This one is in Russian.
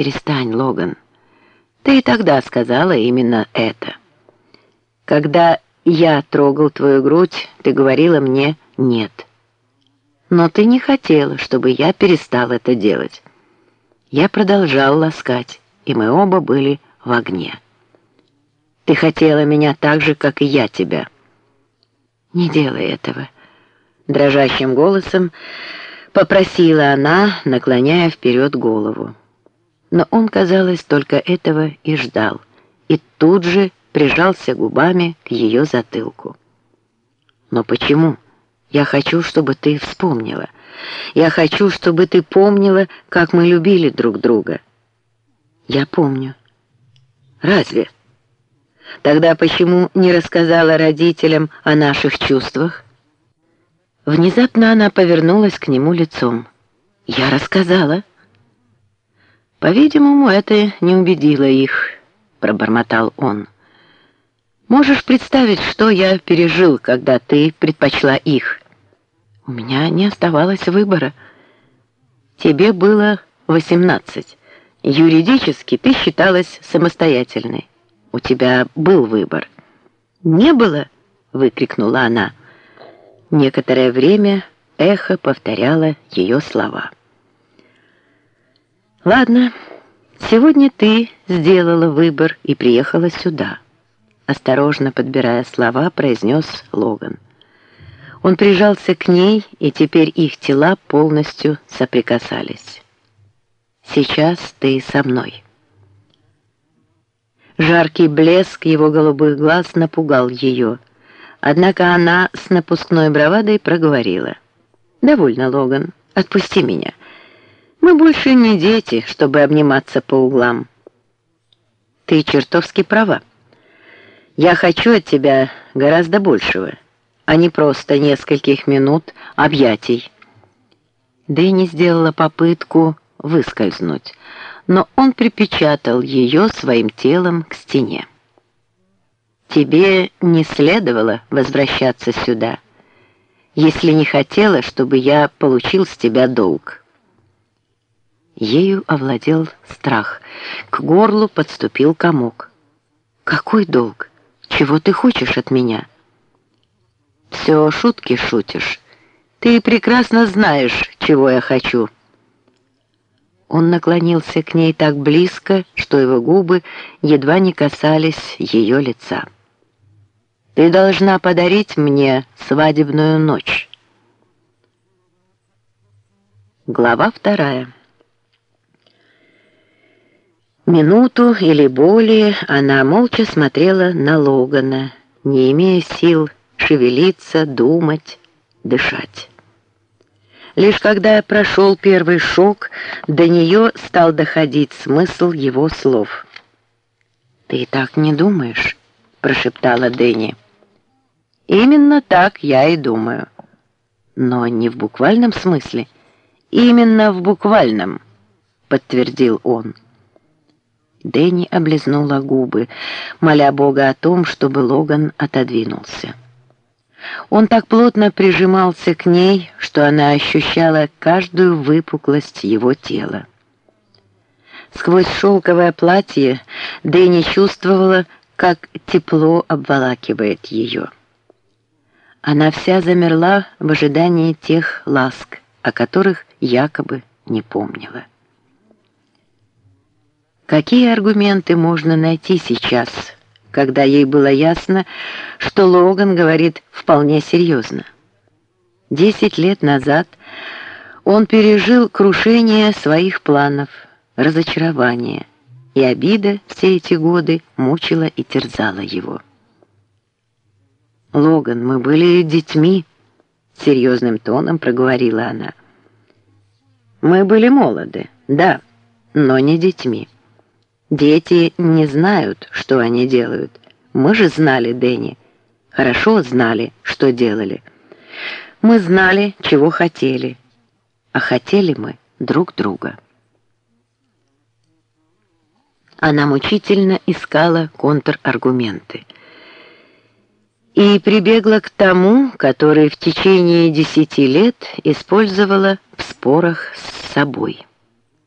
Перестань, Логан. Ты и тогда сказала именно это. Когда я трогал твою грудь, ты говорила мне «нет». Но ты не хотела, чтобы я перестал это делать. Я продолжал ласкать, и мы оба были в огне. Ты хотела меня так же, как и я тебя. Не делай этого. Дрожащим голосом попросила она, наклоняя вперед голову. Но он, казалось, только этого и ждал, и тут же прижался губами к ее затылку. «Но почему? Я хочу, чтобы ты вспомнила. Я хочу, чтобы ты помнила, как мы любили друг друга». «Я помню». «Разве?» «Тогда почему не рассказала родителям о наших чувствах?» Внезапно она повернулась к нему лицом. «Я рассказала». «По-видимому, это не убедило их», — пробормотал он. «Можешь представить, что я пережил, когда ты предпочла их?» «У меня не оставалось выбора. Тебе было восемнадцать. Юридически ты считалась самостоятельной. У тебя был выбор». «Не было?» — выкрикнула она. Некоторое время эхо повторяло ее слова. «Ладно, сегодня ты сделала выбор и приехала сюда», осторожно подбирая слова, произнес Логан. Он прижался к ней, и теперь их тела полностью соприкасались. «Сейчас ты со мной». Жаркий блеск его голубых глаз напугал ее, однако она с напускной бравадой проговорила. «Довольно, Логан, отпусти меня». Мы больше не дети, чтобы обниматься по углам. Ты чертовски права. Я хочу от тебя гораздо большего, а не просто нескольких минут объятий. Дэнни сделала попытку выскользнуть, но он припечатал ее своим телом к стене. Тебе не следовало возвращаться сюда, если не хотела, чтобы я получил с тебя долг. Ею овладел страх. К горлу подступил комок. «Какой долг? Чего ты хочешь от меня?» «Все шутки шутишь. Ты прекрасно знаешь, чего я хочу». Он наклонился к ней так близко, что его губы едва не касались ее лица. «Ты должна подарить мне свадебную ночь». Глава вторая. Минуту или более она молча смотрела на Логана, не имея сил шевелиться, думать, дышать. Лишь когда прошел первый шок, до нее стал доходить смысл его слов. «Ты так не думаешь?» — прошептала Дэнни. «Именно так я и думаю. Но не в буквальном смысле. Именно в буквальном», — подтвердил он. Дэнни облизнула губы, моля Бога о том, чтобы Логан отодвинулся. Он так плотно прижимался к ней, что она ощущала каждую выпуклость его тела. Сквозь шелковое платье Дэнни чувствовала, как тепло обволакивает ее. Она вся замерла в ожидании тех ласк, о которых якобы не помнила. Какие аргументы можно найти сейчас, когда ей было ясно, что Логан говорит вполне серьезно? Десять лет назад он пережил крушение своих планов, разочарование, и обида все эти годы мучила и терзала его. «Логан, мы были детьми», — серьезным тоном проговорила она. «Мы были молоды, да, но не детьми». Дети не знают, что они делают. Мы же знали, Дэнни. Хорошо знали, что делали. Мы знали, чего хотели. А хотели мы друг друга. Она мучительно искала контраргументы. И прибегла к тому, который в течение десяти лет использовала в спорах с собой.